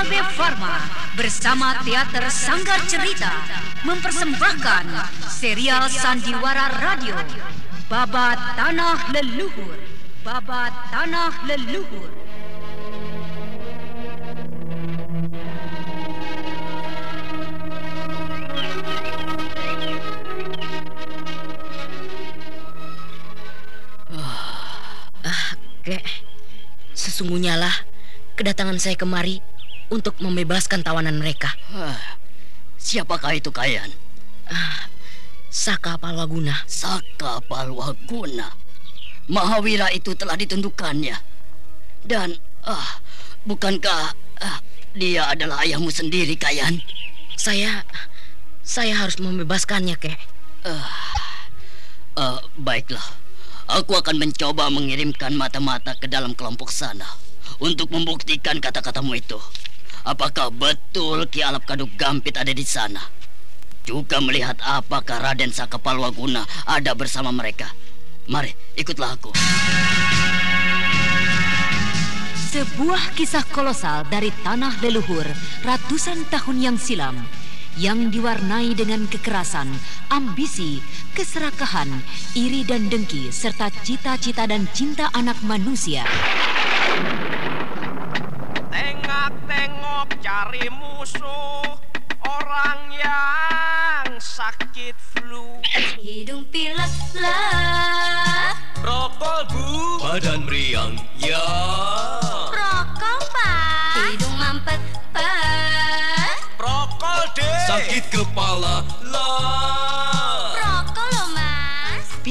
Kalbe Farma bersama Teater Sanggar Cerita mempersembahkan serial Sandiwara Radio Babat Tanah Leluhur Babat Tanah Leluhur. Kek, sesungguhnya lah kedatangan saya kemari untuk membebaskan tawanan mereka. Siapakah itu Kayan? Saka Palwaguna. Saka Palwaguna. Mahawira itu telah ditentukannya. Dan, ah, bukankah ah, dia adalah ayahmu sendiri, Kayan? Saya, saya harus membebaskannya, kek. Ah, baiklah. Aku akan mencoba mengirimkan mata-mata ke dalam kelompok sana untuk membuktikan kata-katamu itu. Apakah betul Ki Alap Kaduk Gampit ada di sana? Juga melihat apakah Raden Sakapalwaguna ada bersama mereka. Mari, ikutlah aku. Sebuah kisah kolosal dari tanah leluhur ratusan tahun yang silam yang diwarnai dengan kekerasan, ambisi, keserakahan, iri dan dengki serta cita-cita dan cinta anak manusia. Cari musuh orang yang sakit flu. Hidung pilek lah. Rokok bu. Badan meriang, ya. Rokok pak. Hidung mampet pak. Rokok deh. Sakit kepala, lah.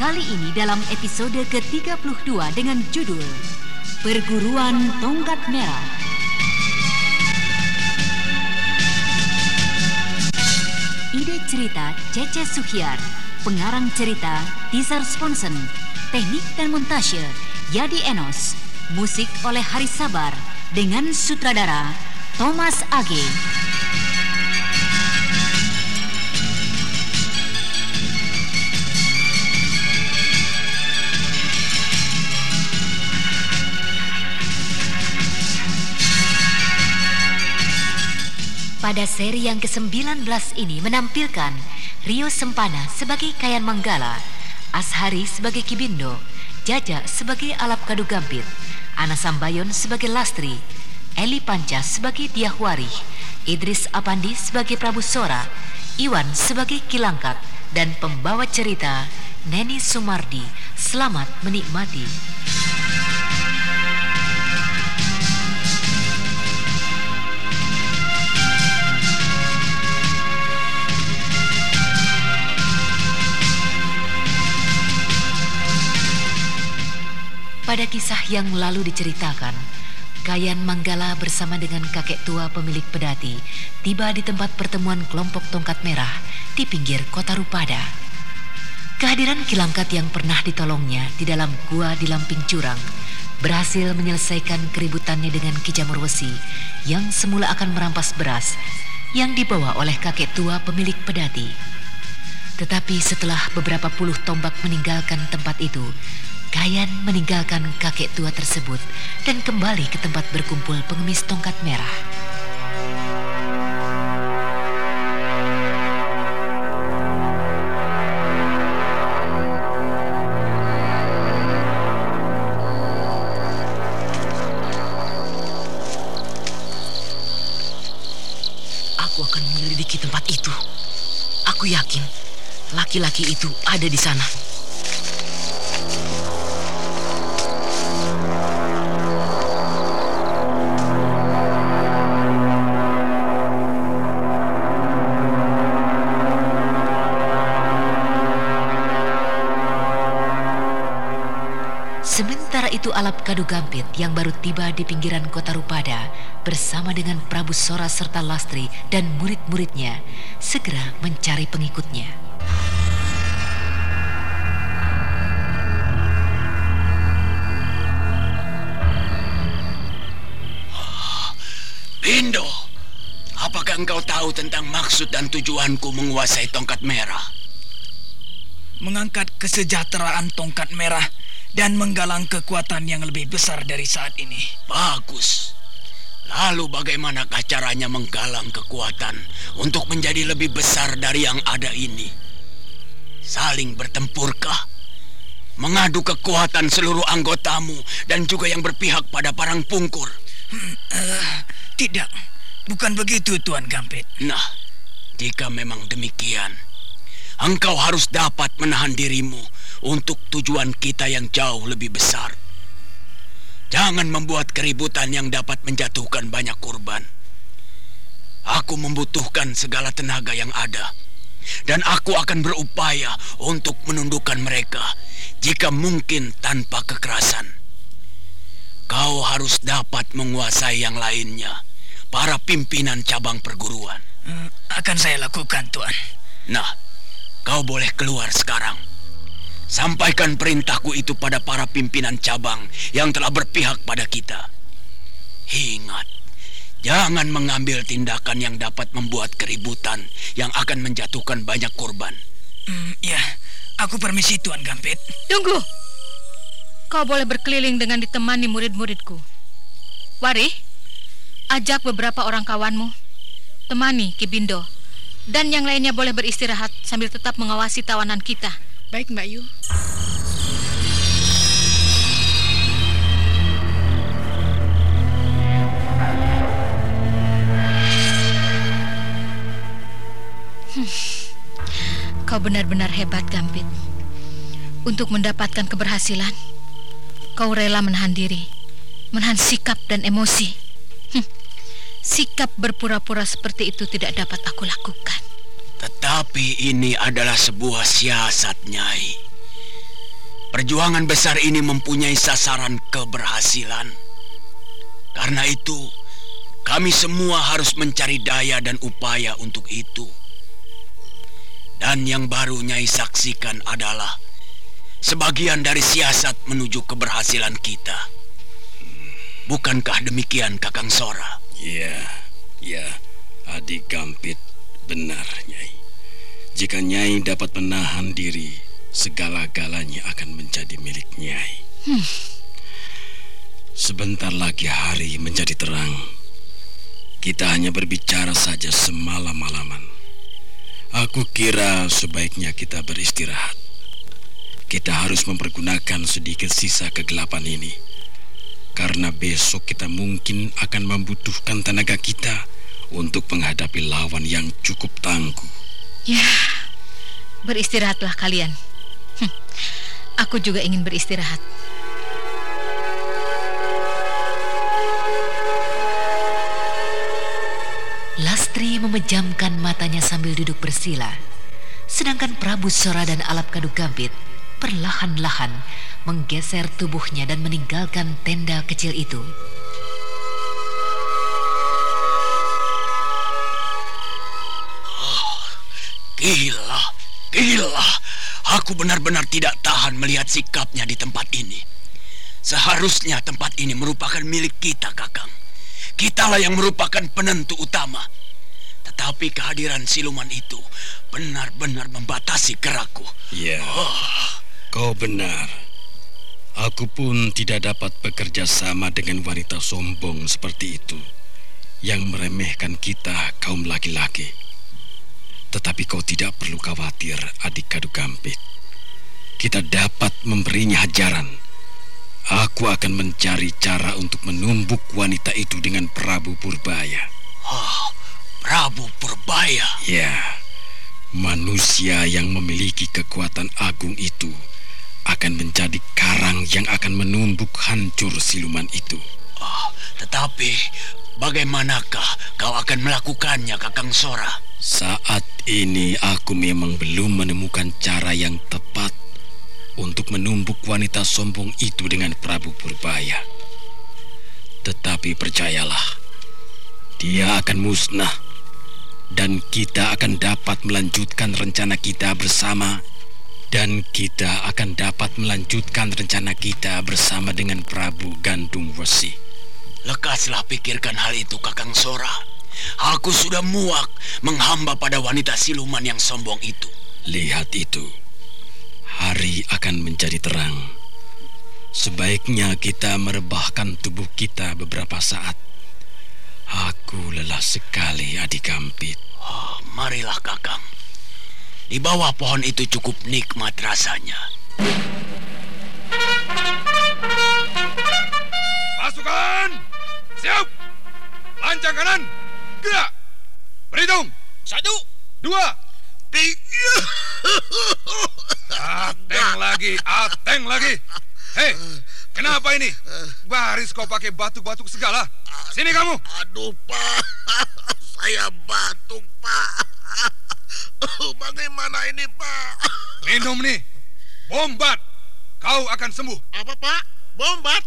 kali ini dalam episode ke-32 dengan judul Perguruan Tongkat Merah. Ide cerita Cece Suhyar, pengarang cerita Tizar Sponsen, teknik dan montase Yadi Enos, musik oleh Haris Sabar dengan sutradara Thomas Age. Pada seri yang ke-19 ini menampilkan Rio Sempana sebagai Kayan Manggala, Ashari sebagai Kibindo, Jaja sebagai Alap Kadu Gampit, Ana Sambayon sebagai Lastri, Eli Panca sebagai Diahwari, Idris Apandi sebagai Prabu Sora, Iwan sebagai Kilangkat, dan pembawa cerita Neni Sumardi. Selamat menikmati. Pada kisah yang lalu diceritakan, Kayan Manggala bersama dengan kakek tua pemilik pedati tiba di tempat pertemuan kelompok tongkat merah di pinggir kota Rupada. Kehadiran Kilangkat yang pernah ditolongnya di dalam gua di Lamping Curang berhasil menyelesaikan keributannya dengan Ki Jamur Wesi yang semula akan merampas beras yang dibawa oleh kakek tua pemilik pedati. Tetapi setelah beberapa puluh tombak meninggalkan tempat itu, Kayan meninggalkan kakek tua tersebut dan kembali ke tempat berkumpul pengemis tongkat merah. Aku akan menyelidiki tempat itu. Aku yakin laki-laki itu ada di sana. Alap Kadu Gampit yang baru tiba di pinggiran kota Rupada bersama dengan Prabu Sora serta Lastri dan murid-muridnya segera mencari pengikutnya. Bindo, apakah engkau tahu tentang maksud dan tujuanku menguasai tongkat merah? Mengangkat kesejahteraan tongkat merah dan menggalang kekuatan yang lebih besar dari saat ini. Bagus. Lalu bagaimanakah caranya menggalang kekuatan untuk menjadi lebih besar dari yang ada ini? Saling bertempurkah? Mengadu kekuatan seluruh anggotamu dan juga yang berpihak pada parang pungkur. Hmm, eh, tidak, bukan begitu Tuan Gampit. Nah, jika memang demikian, engkau harus dapat menahan dirimu untuk tujuan kita yang jauh lebih besar. Jangan membuat keributan yang dapat menjatuhkan banyak korban. Aku membutuhkan segala tenaga yang ada, dan aku akan berupaya untuk menundukkan mereka jika mungkin tanpa kekerasan. Kau harus dapat menguasai yang lainnya, para pimpinan cabang perguruan. Hmm, akan saya lakukan, Tuan. Nah, kau boleh keluar sekarang. Sampaikan perintahku itu pada para pimpinan cabang yang telah berpihak pada kita. Ingat, jangan mengambil tindakan yang dapat membuat keributan yang akan menjatuhkan banyak korban. Hmm, ya, aku permisi Tuan Gampit. Tunggu. Kau boleh berkeliling dengan ditemani murid-muridku. Wari, ajak beberapa orang kawanmu. Temani Kibindo. Dan yang lainnya boleh beristirahat sambil tetap mengawasi tawanan kita. Baik, Mbak Yu. Hmm. Kau benar-benar hebat, Gambit. Untuk mendapatkan keberhasilan, kau rela menahan diri, menahan sikap dan emosi. Sikap berpura-pura seperti itu tidak dapat aku lakukan. Tetapi ini adalah sebuah siasat, Nyai. Perjuangan besar ini mempunyai sasaran keberhasilan. Karena itu, kami semua harus mencari daya dan upaya untuk itu. Dan yang baru Nyai saksikan adalah sebagian dari siasat menuju keberhasilan kita. Bukankah demikian, Kakang Sora? Ya, ya, Adik Gampit benar, Nyai. Jika Nyai dapat menahan diri, segala-galanya akan menjadi milik Nyai. Hmm. Sebentar lagi hari menjadi terang. Kita hanya berbicara saja semalam-malaman. Aku kira sebaiknya kita beristirahat. Kita harus mempergunakan sedikit sisa kegelapan ini. Karena besok kita mungkin akan membutuhkan tenaga kita untuk menghadapi lawan yang cukup tangguh. Ya, beristirahatlah kalian. Hm, aku juga ingin beristirahat. Lastri memejamkan matanya sambil duduk bersila. Sedangkan Prabu Sora dan Alap Kadu Gambit perlahan-lahan menggeser tubuhnya dan meninggalkan tenda kecil itu. Oh, gila, gila. Aku benar-benar tidak tahan melihat sikapnya di tempat ini. Seharusnya tempat ini merupakan milik kita, Kakang. Kitalah yang merupakan penentu utama. Tetapi kehadiran siluman itu benar-benar membatasi gerakku. Ya, oh. kau benar. Aku pun tidak dapat bekerja sama dengan wanita sombong seperti itu yang meremehkan kita kaum laki-laki. Tetapi kau tidak perlu khawatir, adik kadu gampit. Kita dapat memberinya hajaran Aku akan mencari cara untuk menumbuk wanita itu dengan Prabu Purbaya. Oh, Prabu Purbaya? Ya, Manusia yang memiliki kekuatan agung itu akan menjadi karang yang akan menumbuk hancur siluman itu. Oh, tetapi bagaimanakah kau akan melakukannya, Kakang Sora? Saat ini aku memang belum menemukan cara yang tepat untuk menumbuk wanita sombong itu dengan Prabu Purbaya. Tetapi percayalah, dia akan musnah dan kita akan dapat melanjutkan rencana kita bersama dan kita akan dapat melanjutkan rencana kita bersama dengan Prabu Gandum Wesi. Lekaslah pikirkan hal itu, Kakang Sora. Aku sudah muak menghamba pada wanita siluman yang sombong itu. Lihat itu. Hari akan menjadi terang. Sebaiknya kita merebahkan tubuh kita beberapa saat. Aku lelah sekali, adik Gampit. Oh, marilah, Kakang. Di bawah pohon itu cukup nikmat rasanya. Pasukan! Siap! Lancang kanan! Gerak! Berhitung! Satu! Dua! Tiga! Ateng lagi! Ateng lagi! Hei! Kenapa ini? Baris kau pakai batuk-batuk segala. Sini kamu. Aduh, Pak. Saya batuk, Pak. Bagaimana ini, Pak? Minum nih. Bombat. Kau akan sembuh. Apa, Pak? Bombat?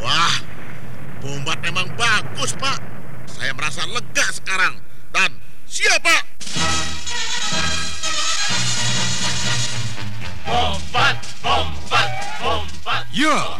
Wah, bombat memang bagus, Pak. Saya merasa lega sekarang. Dan siap, Pak. Bombat, bombat, bombat. Ya,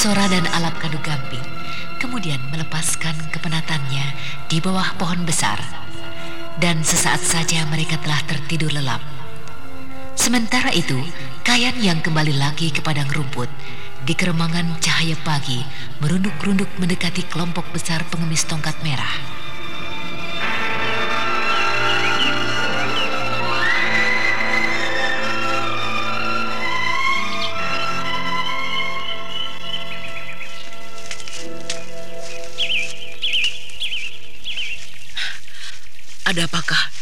Sora dan Alap Kadu Gampit kemudian melepaskan kepenatannya di bawah pohon besar. Dan sesaat saja mereka telah tertidur lelap. Sementara itu, Kayan yang kembali lagi ke padang rumput di keremangan cahaya pagi merunduk-runduk mendekati kelompok besar pengemis tongkat merah.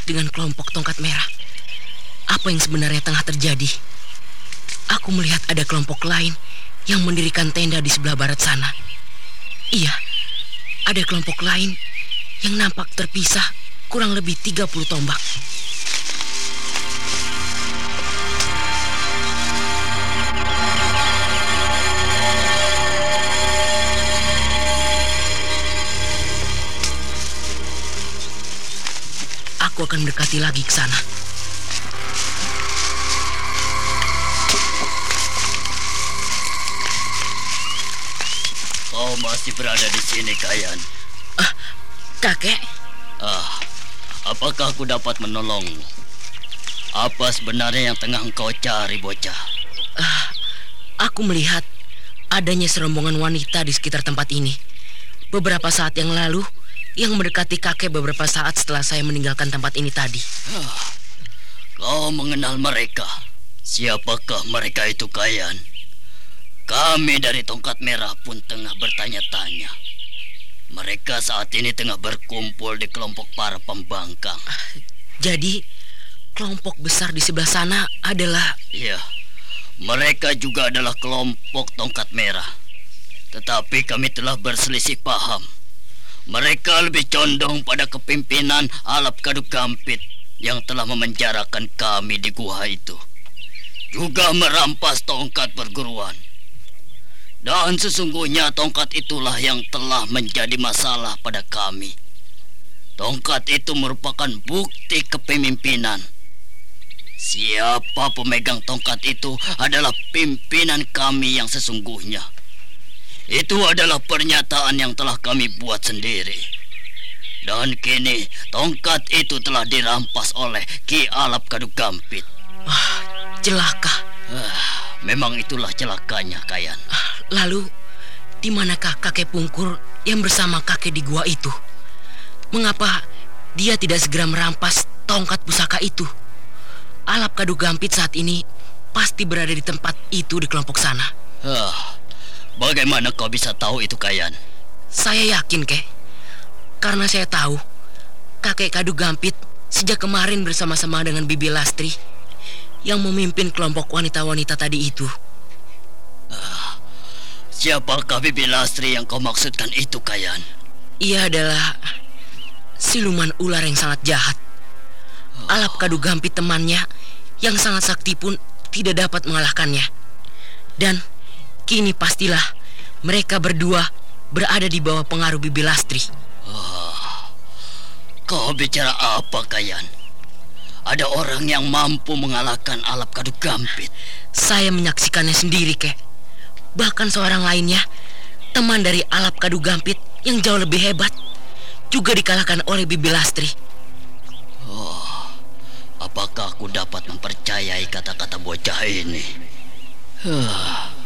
Dengan kelompok tongkat merah? Apa yang sebenarnya tengah terjadi? Aku melihat ada kelompok lain yang mendirikan tenda di sebelah barat sana. Iya, ada kelompok lain yang nampak terpisah kurang lebih 30 tombak. Aku akan mendekati lagi ke sana. Kau masih berada di sini, Kayan. Kakek, Ah, apakah aku dapat menolongmu? Apa sebenarnya yang tengah engkau cari, bocah? aku melihat adanya serombongan wanita di sekitar tempat ini. Beberapa saat yang lalu, yang mendekati kakek beberapa saat setelah saya meninggalkan tempat ini tadi. Kau mengenal mereka? Siapakah mereka itu, Kayan? Kami dari Tongkat Merah pun tengah bertanya-tanya. Mereka saat ini tengah berkumpul di kelompok para pembangkang. Jadi, kelompok besar di sebelah sana adalah... Ya, mereka juga adalah kelompok Tongkat Merah. Tetapi kami telah berselisih paham. Mereka lebih condong pada kepimpinan Alap Kaduk Gampit yang telah memenjarakan kami di gua itu. Juga merampas tongkat perguruan. Dan sesungguhnya tongkat itulah yang telah menjadi masalah pada kami. Tongkat itu merupakan bukti kepemimpinan. Siapa pemegang tongkat itu adalah pimpinan kami yang sesungguhnya. Itu adalah pernyataan yang telah kami buat sendiri. Dan kini tongkat itu telah dirampas oleh Ki Alap Kaduk Gampit. Ah, celaka. Ah, memang itulah celakanya, Kayan. Lalu, di manakah kakek Pungkur yang bersama kakek di gua itu? Mengapa dia tidak segera merampas tongkat pusaka itu? Alap Kadu Gampit saat ini pasti berada di tempat itu di kelompok sana. Ah, bagaimana kau bisa tahu itu, Kayan? Saya yakin, Kek. Karena saya tahu kakek Kadu Gampit sejak kemarin bersama-sama dengan Bibi Lastri yang memimpin kelompok wanita-wanita tadi itu. Ah, siapakah Bibi Lastri yang kau maksudkan itu, Kayan? Ia adalah siluman ular yang sangat jahat. Alap Kadu Gampit temannya yang sangat sakti pun tidak dapat mengalahkannya. Dan kini pastilah mereka berdua berada di bawah pengaruh Bibi Lastri. Oh, kau bicara apa, Kayan? Ada orang yang mampu mengalahkan Alap Kadu Gampit. Saya menyaksikannya sendiri, kek. Bahkan seorang lainnya, teman dari Alap Kadu Gampit yang jauh lebih hebat, juga dikalahkan oleh Bibi Lastri. Oh, apakah aku dapat mempercayai kata-kata bocah ini? Huh,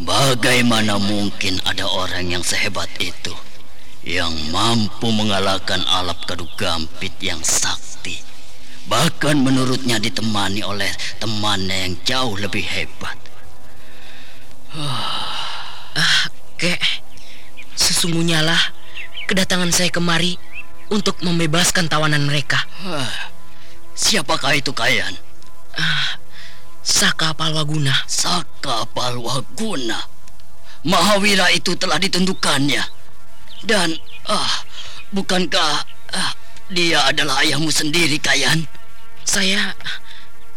bagaimana mungkin ada orang yang sehebat itu yang mampu mengalahkan Alap Kadu Gampit yang sakti? Bahkan menurutnya ditemani oleh temannya yang jauh lebih hebat. Ah, kek, sesungguhnya lah kedatangan saya kemari untuk membebaskan tawanan mereka. Hah, siapakah itu Kayan? Ah, Saka Palwaguna. Saka Palwaguna. Mahawira itu telah ditentukannya. Dan ah, bukankah ah, dia adalah ayahmu sendiri, Kayan? Saya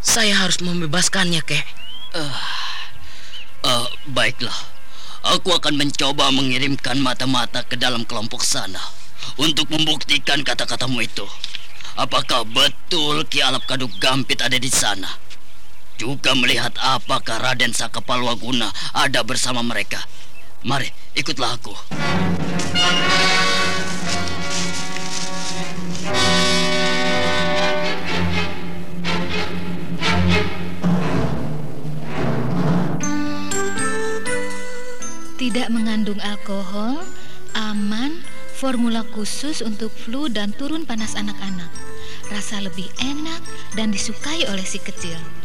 saya harus membebaskannya, kek. Uh, uh, baiklah. Aku akan mencoba mengirimkan mata-mata ke dalam kelompok sana untuk membuktikan kata-katamu itu. Apakah betul Ki Alap Kaduk Gampit ada di sana? Juga melihat apakah Raden Sakapalwaguna ada bersama mereka. Mari, ikutlah aku. Tidak mengandung alkohol, aman, formula khusus untuk flu dan turun panas anak-anak. Rasa lebih enak dan disukai oleh si kecil.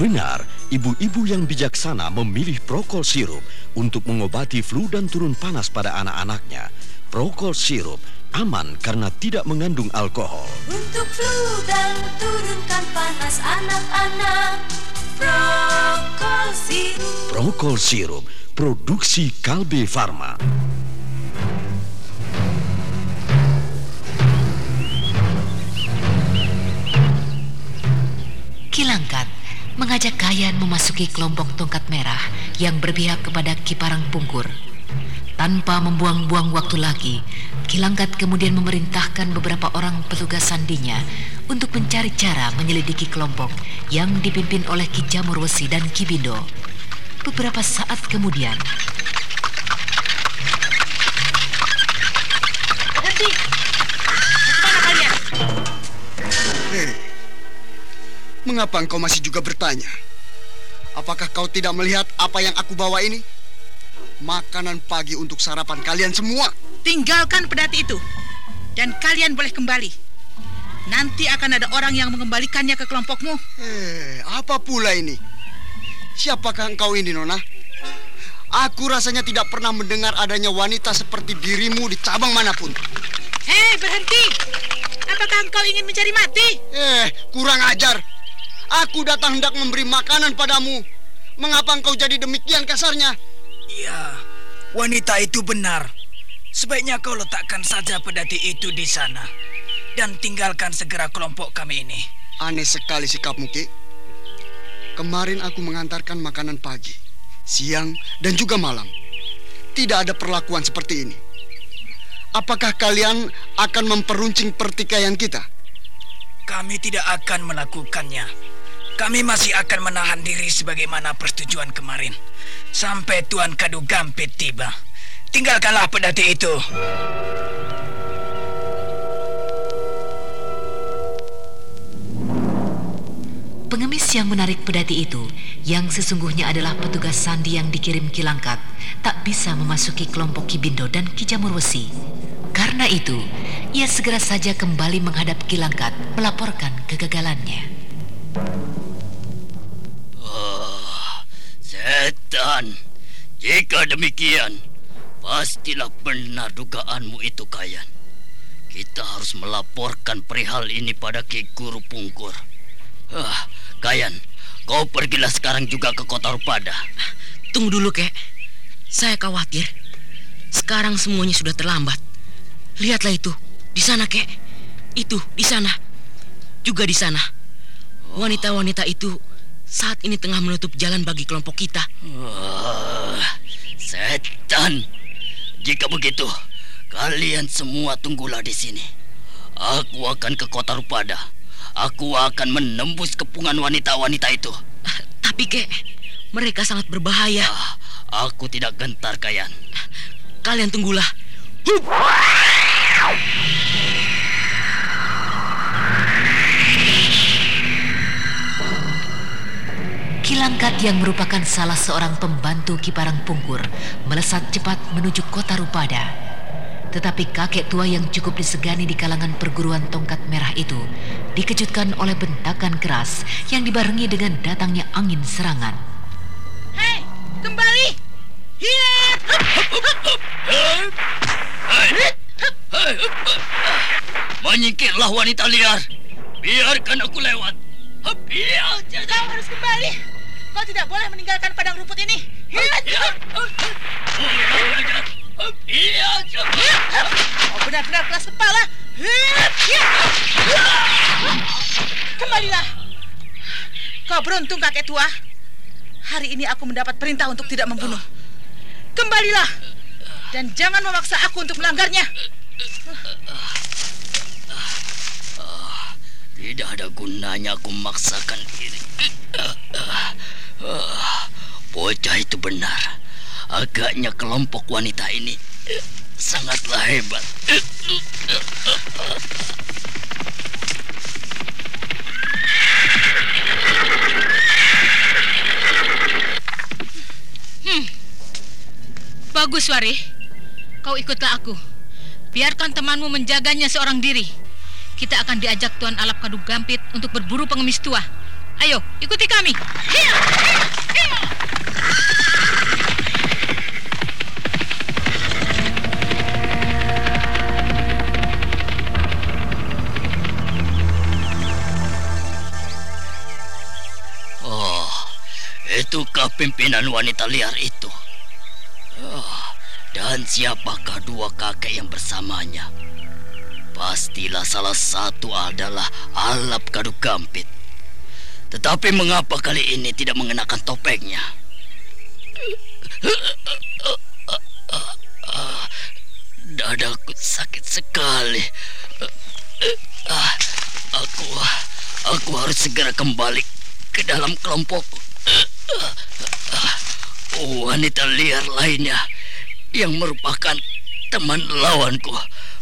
Benar, ibu-ibu yang bijaksana memilih Prokol sirup untuk mengobati flu dan turun panas pada anak-anaknya. Prokol sirup aman karena tidak mengandung alkohol. Untuk flu dan turunkan panas anak-anak. Prokol sirup. Prokol sirup produksi Kalbe Farma. Kilangkat mengajak Kayan memasuki kelompok tongkat merah yang berpihak kepada Kiparang Pungkur. Tanpa membuang-buang waktu lagi, Kilangkat kemudian memerintahkan beberapa orang petugas sandinya untuk mencari cara menyelidiki kelompok yang dipimpin oleh Ki Jamur Wesi dan Ki Bindo. Beberapa saat kemudian, mengapa engkau masih juga bertanya? Apakah kau tidak melihat apa yang aku bawa ini? Makanan pagi untuk sarapan kalian semua. Tinggalkan pedati itu. Dan kalian boleh kembali. Nanti akan ada orang yang mengembalikannya ke kelompokmu. Eh, apa pula ini? Siapakah engkau ini, Nona? Aku rasanya tidak pernah mendengar adanya wanita seperti dirimu di cabang mana pun. Hei, berhenti! Apakah engkau ingin mencari mati? Eh, kurang ajar. Aku datang hendak memberi makanan padamu. Mengapa engkau jadi demikian kasarnya? Ya, wanita itu benar. Sebaiknya kau letakkan saja pedati itu di sana. Dan tinggalkan segera kelompok kami ini. Aneh sekali sikapmu, Ki. Kemarin aku mengantarkan makanan pagi, siang, dan juga malam. Tidak ada perlakuan seperti ini. Apakah kalian akan memperuncing pertikaian kita? Kami tidak akan melakukannya. Kami masih akan menahan diri sebagaimana persetujuan kemarin. Sampai Tuan Kadu Gampit tiba. Tinggalkanlah pedati itu. Pengemis yang menarik pedati itu, yang sesungguhnya adalah petugas sandi yang dikirim Kilangkat, tak bisa memasuki kelompok Kibindo dan Kijamur Wesi. Karena itu, ia segera saja kembali menghadap Kilangkat melaporkan kegagalannya. Ah, setan, jika demikian, pastilah benar dugaanmu itu, Kayan. Kita harus melaporkan perihal ini pada Ki Guru Pungkur. Ah, Kayan, kau pergilah sekarang juga ke kota Rupada. Tunggu dulu, Kek. Saya khawatir. Sekarang semuanya sudah terlambat. Lihatlah itu. Di sana, Kek. Itu, di sana. Juga di sana. Wanita-wanita itu saat ini tengah menutup jalan bagi kelompok kita. Wah, setan. Jika begitu, kalian semua tunggulah di sini. Aku akan ke kota Rupada. Aku akan menembus kepungan wanita-wanita itu. Tapi, Kek, mereka sangat berbahaya. Ah, aku tidak gentar, Kayan. Kalian tunggulah. Hup! Kilangkat yang merupakan salah seorang pembantu Kiparang Pungkur melesat cepat menuju kota Rupada. Tetapi kakek tua yang cukup disegani di kalangan perguruan tongkat merah itu dikejutkan oleh bentakan keras yang dibarengi dengan datangnya angin serangan. Hei, kembali! Menyingkirlah wanita liar. Biarkan aku lewat. Biar Kau harus kembali. Kau tidak boleh meninggalkan padang rumput ini. Kau benar-benar keras kepala. Kembalilah. Kau beruntung kakek tua. Hari ini aku mendapat perintah untuk tidak membunuh. Kembalilah. Dan jangan memaksa aku untuk melanggarnya. Tidak ada gunanya aku memaksakan diri. Bocah itu benar. Agaknya kelompok wanita ini sangatlah hebat. Hmm. Bagus, Wari. Kau ikutlah aku. Biarkan temanmu menjaganya seorang diri. Kita akan diajak Tuan Alap Kadu Gampit untuk berburu pengemis tua. Ayo, ikuti kami. Oh, itukah pimpinan wanita liar itu? Oh, dan siapakah dua kakek yang bersamanya? Pastilah salah satu adalah Alap Kadu Gampit. Tetapi mengapa kali ini tidak mengenakan topengnya? Dadaku sakit sekali. Aku aku harus segera kembali ke dalam kelompok. Wanita liar lainnya yang merupakan teman lawanku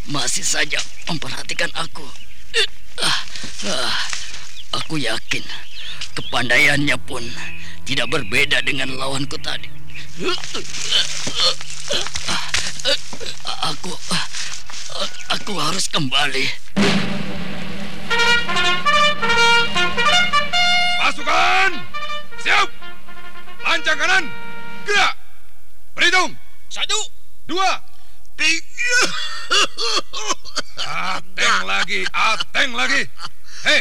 masih saja memperhatikan aku. Aku yakin kepandaiannya pun tidak berbeda dengan lawanku tadi. Aku aku harus kembali. Pasukan! Siap! Lancang kanan! Gerak! Berhitung! Satu! Dua! Tiga! Ateng lagi! Ateng lagi! Hei!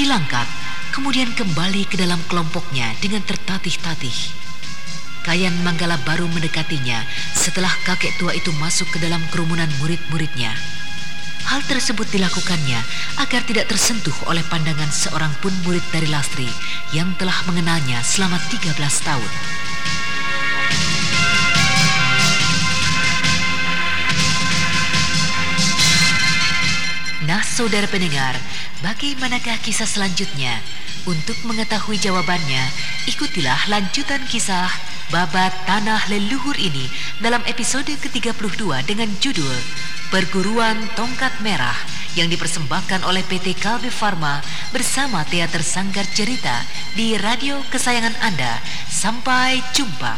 Kilangkat kemudian kembali ke dalam kelompoknya dengan tertatih-tatih. Kayan Manggala baru mendekatinya setelah kakek tua itu masuk ke dalam kerumunan murid-muridnya. Hal tersebut dilakukannya agar tidak tersentuh oleh pandangan seorang pun murid dari Lastri yang telah mengenalnya selama 13 tahun. Saudara pendengar, bagaimanakah kisah selanjutnya? Untuk mengetahui jawabannya, ikutilah lanjutan kisah Babat Tanah Leluhur ini dalam episode ke-32 dengan judul Perguruan Tongkat Merah yang dipersembahkan oleh PT Kalbe Farma bersama Teater Sanggar Cerita di radio kesayangan Anda. Sampai jumpa.